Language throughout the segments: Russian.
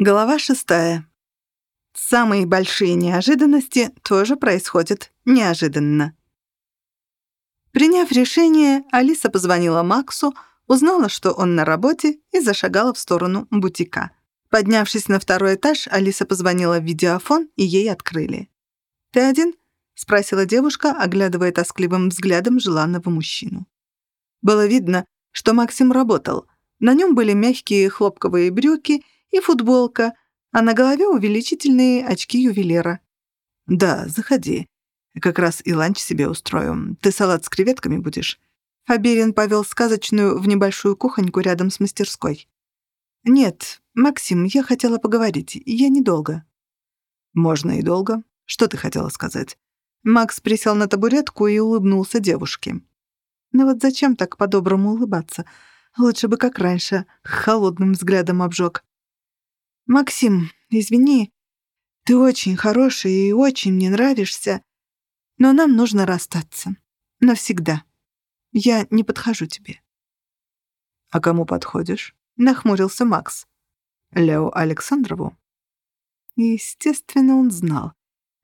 Глава шестая. Самые большие неожиданности тоже происходят неожиданно. Приняв решение, Алиса позвонила Максу, узнала, что он на работе, и зашагала в сторону бутика. Поднявшись на второй этаж, Алиса позвонила в видеофон, и ей открыли. «Ты один?» — спросила девушка, оглядывая тоскливым взглядом желанного мужчину. Было видно, что Максим работал. На нем были мягкие хлопковые брюки — и футболка, а на голове увеличительные очки ювелира. «Да, заходи. Как раз и ланч себе устрою. Ты салат с креветками будешь?» Фаберин повел сказочную в небольшую кухоньку рядом с мастерской. «Нет, Максим, я хотела поговорить. Я недолго». «Можно и долго. Что ты хотела сказать?» Макс присел на табуретку и улыбнулся девушке. «Ну вот зачем так по-доброму улыбаться? Лучше бы как раньше, холодным взглядом обжег. «Максим, извини, ты очень хороший и очень мне нравишься, но нам нужно расстаться. Навсегда. Я не подхожу тебе». «А кому подходишь?» — нахмурился Макс. «Лео Александрову?» Естественно, он знал.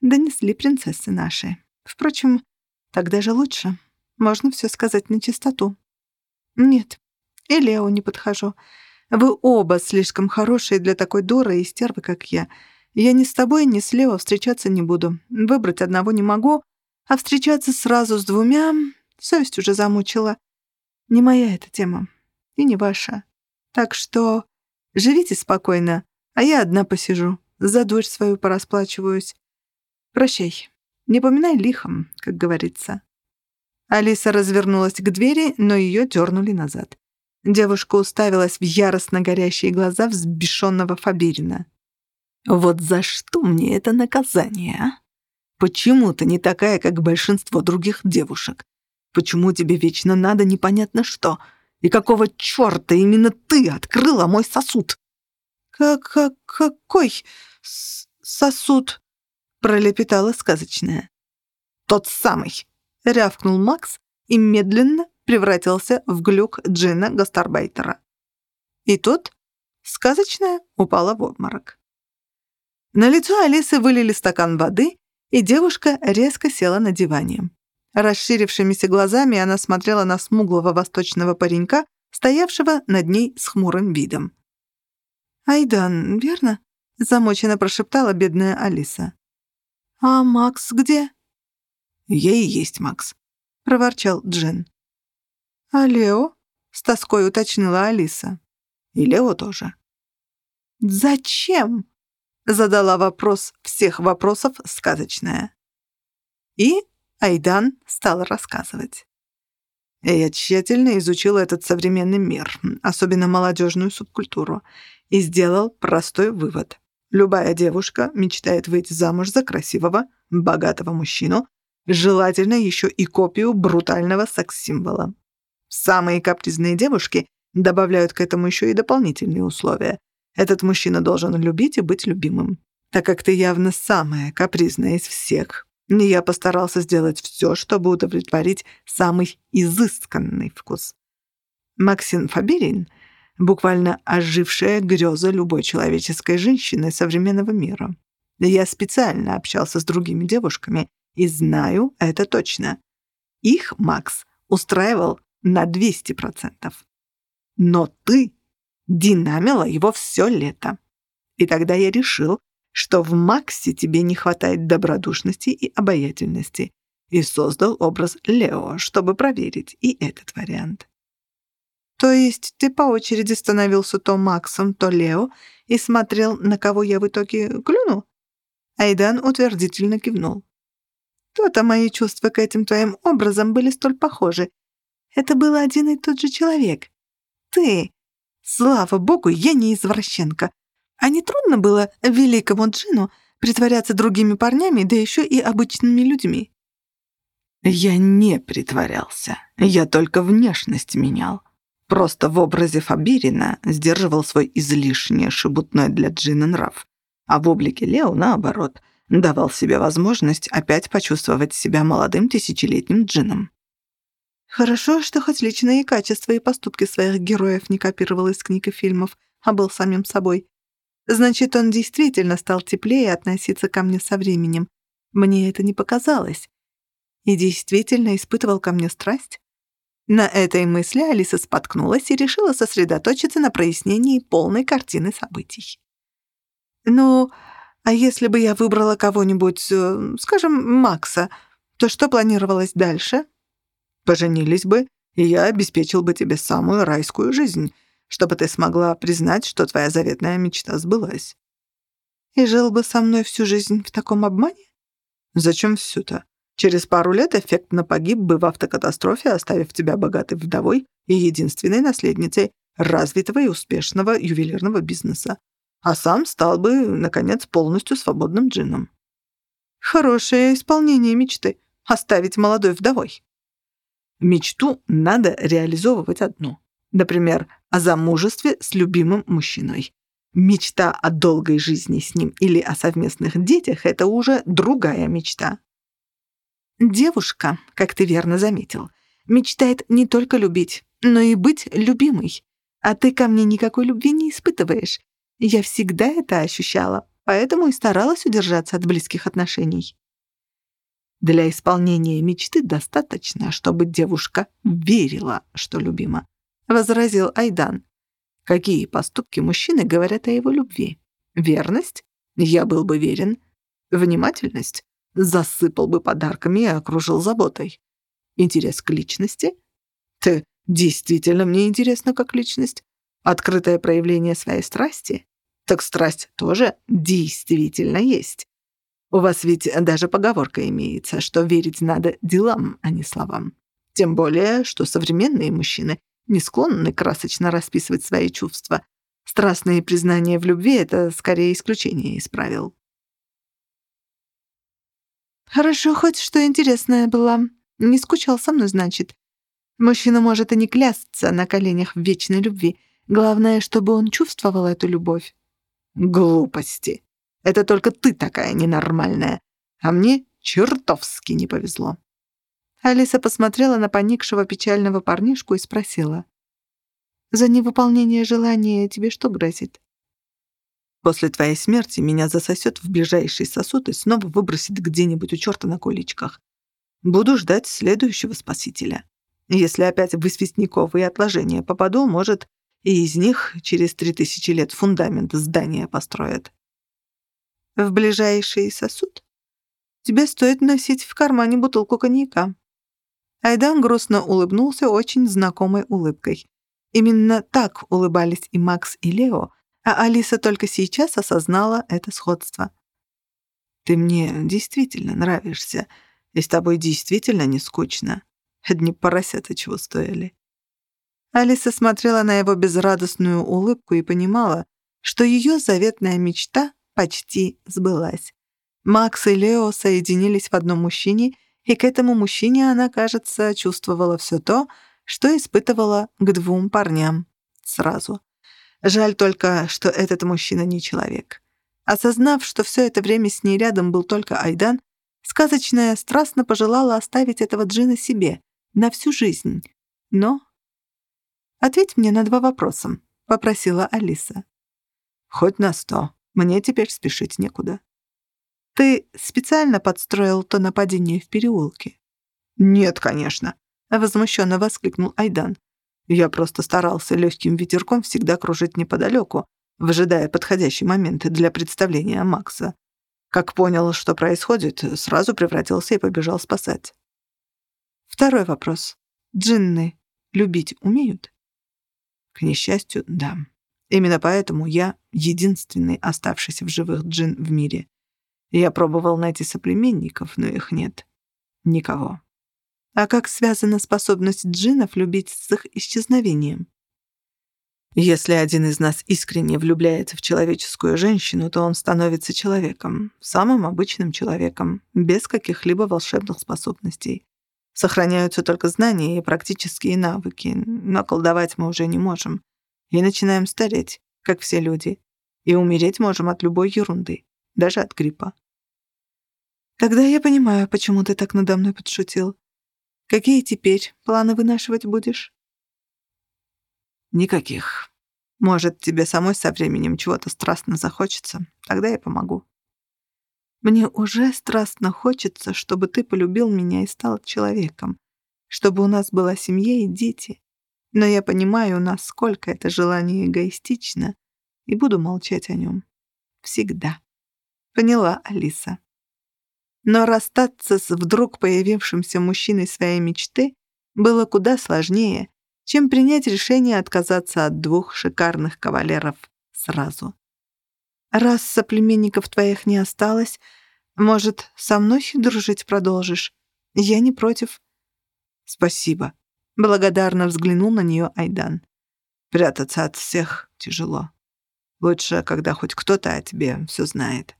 Донесли принцессы наши. Впрочем, так даже лучше. Можно все сказать на чистоту. Нет, и Лео не подхожу. Вы оба слишком хорошие для такой дуры и стервы, как я. Я ни с тобой, ни с Лео встречаться не буду. Выбрать одного не могу, а встречаться сразу с двумя совесть уже замучила. Не моя эта тема. И не ваша. Так что живите спокойно, а я одна посижу. За дочь свою порасплачиваюсь. Прощай. Не поминай лихом, как говорится. Алиса развернулась к двери, но ее дернули назад. Девушка уставилась в яростно горящие глаза взбешенного Фабирина. «Вот за что мне это наказание, а? Почему ты не такая, как большинство других девушек? Почему тебе вечно надо непонятно что? И какого чёрта именно ты открыла мой сосуд?» «Как... какой сосуд?» — пролепетала сказочная. «Тот самый!» — рявкнул Макс и медленно превратился в глюк Джина Гастарбайтера. И тут сказочная упала в обморок. На лицо Алисы вылили стакан воды, и девушка резко села на диване. Расширившимися глазами она смотрела на смуглого восточного паренька, стоявшего над ней с хмурым видом. «Айдан, верно?» — замоченно прошептала бедная Алиса. «А Макс где?» «Я и есть Макс», — проворчал Джин. «А Лео?» — с тоской уточнила Алиса. «И Лео тоже». «Зачем?» — задала вопрос всех вопросов сказочная. И Айдан стал рассказывать. Я тщательно изучил этот современный мир, особенно молодежную субкультуру, и сделал простой вывод. Любая девушка мечтает выйти замуж за красивого, богатого мужчину, желательно еще и копию брутального секс-символа. Самые капризные девушки добавляют к этому еще и дополнительные условия. Этот мужчина должен любить и быть любимым. Так как ты явно самая капризная из всех, я постарался сделать все, чтобы удовлетворить самый изысканный вкус. Максим Фаберин — буквально ожившая греза любой человеческой женщины современного мира. Я специально общался с другими девушками и знаю это точно. Их Макс устраивал на 200%. Но ты динамила его все лето. И тогда я решил, что в Максе тебе не хватает добродушности и обаятельности, и создал образ Лео, чтобы проверить и этот вариант. То есть ты по очереди становился то Максом, то Лео и смотрел, на кого я в итоге клюну? Айдан утвердительно кивнул. То-то мои чувства к этим твоим образом были столь похожи, это был один и тот же человек. Ты. Слава богу, я не извращенка. А не трудно было великому Джину притворяться другими парнями, да еще и обычными людьми? Я не притворялся. Я только внешность менял. Просто в образе Фабирина сдерживал свой излишне шебутной для Джина нрав. А в облике Лео, наоборот, давал себе возможность опять почувствовать себя молодым тысячелетним Джином. Хорошо, что хоть личные качества и поступки своих героев не копировал из книг и фильмов, а был самим собой. Значит, он действительно стал теплее относиться ко мне со временем. Мне это не показалось. И действительно испытывал ко мне страсть. На этой мысли Алиса споткнулась и решила сосредоточиться на прояснении полной картины событий. «Ну, а если бы я выбрала кого-нибудь, э, скажем, Макса, то что планировалось дальше?» «Поженились бы, и я обеспечил бы тебе самую райскую жизнь, чтобы ты смогла признать, что твоя заветная мечта сбылась». «И жил бы со мной всю жизнь в таком обмане?» «Зачем всю-то? Через пару лет эффектно погиб бы в автокатастрофе, оставив тебя богатой вдовой и единственной наследницей развитого и успешного ювелирного бизнеса. А сам стал бы, наконец, полностью свободным джином. Хорошее исполнение мечты — оставить молодой вдовой. Мечту надо реализовывать одну. Например, о замужестве с любимым мужчиной. Мечта о долгой жизни с ним или о совместных детях — это уже другая мечта. Девушка, как ты верно заметил, мечтает не только любить, но и быть любимой. А ты ко мне никакой любви не испытываешь. Я всегда это ощущала, поэтому и старалась удержаться от близких отношений. Для исполнения мечты достаточно, чтобы девушка верила, что любима, — возразил Айдан. Какие поступки мужчины говорят о его любви? Верность? Я был бы верен. Внимательность? засыпал бы подарками и окружил заботой. Интерес к личности? Ты действительно мне интересно как личность? Открытое проявление своей страсти? Так страсть тоже действительно есть. У вас ведь даже поговорка имеется, что верить надо делам, а не словам. Тем более, что современные мужчины не склонны красочно расписывать свои чувства. Страстные признания в любви — это скорее исключение из правил. Хорошо хоть что интересная была. Не скучал со мной, значит. Мужчина может и не клясться на коленях в вечной любви. Главное, чтобы он чувствовал эту любовь. Глупости. Это только ты такая ненормальная. А мне чертовски не повезло. Алиса посмотрела на поникшего печального парнишку и спросила. «За невыполнение желания тебе что грозит?» После твоей смерти меня засосет в ближайший сосуд и снова выбросит где-нибудь у черта на куличках. Буду ждать следующего спасителя. Если опять в известняковые отложения попаду, может, и из них через три тысячи лет фундамент здания построят. В ближайший сосуд? Тебе стоит носить в кармане бутылку коньяка. Айдан грустно улыбнулся очень знакомой улыбкой. Именно так улыбались и Макс, и Лео, а Алиса только сейчас осознала это сходство. «Ты мне действительно нравишься, и с тобой действительно не скучно. Одни поросята чего стояли». Алиса смотрела на его безрадостную улыбку и понимала, что ее заветная мечта почти сбылась. Макс и Лео соединились в одном мужчине, и к этому мужчине она, кажется, чувствовала все то, что испытывала к двум парням сразу. Жаль только, что этот мужчина не человек. Осознав, что все это время с ней рядом был только Айдан, сказочная страстно пожелала оставить этого джина себе на всю жизнь. Но... «Ответь мне на два вопроса», — попросила Алиса. «Хоть на сто. Мне теперь спешить некуда». «Ты специально подстроил то нападение в переулке?» «Нет, конечно», — возмущенно воскликнул Айдан. Я просто старался легким ветерком всегда кружить неподалеку, выжидая подходящий момент для представления Макса. Как понял, что происходит, сразу превратился и побежал спасать. Второй вопрос. Джинны любить умеют? К несчастью, да. Именно поэтому я единственный оставшийся в живых джин в мире. Я пробовал найти соплеменников, но их нет. Никого. А как связана способность джинов любить с их исчезновением? Если один из нас искренне влюбляется в человеческую женщину, то он становится человеком, самым обычным человеком, без каких-либо волшебных способностей. Сохраняются только знания и практические навыки, но колдовать мы уже не можем. И начинаем стареть, как все люди. И умереть можем от любой ерунды, даже от гриппа. Тогда я понимаю, почему ты так надо мной подшутил. Какие теперь планы вынашивать будешь? Никаких. Может, тебе самой со временем чего-то страстно захочется, тогда я помогу. Мне уже страстно хочется, чтобы ты полюбил меня и стал человеком, чтобы у нас была семья и дети. Но я понимаю, насколько это желание эгоистично, и буду молчать о нем. Всегда. Поняла, Алиса. Но расстаться с вдруг появившимся мужчиной своей мечты было куда сложнее, чем принять решение отказаться от двух шикарных кавалеров сразу. Раз соплеменников твоих не осталось, может, со мной дружить продолжишь? Я не против. Спасибо. Благодарно взглянул на нее Айдан. Прятаться от всех тяжело. Лучше, когда хоть кто-то о тебе все знает.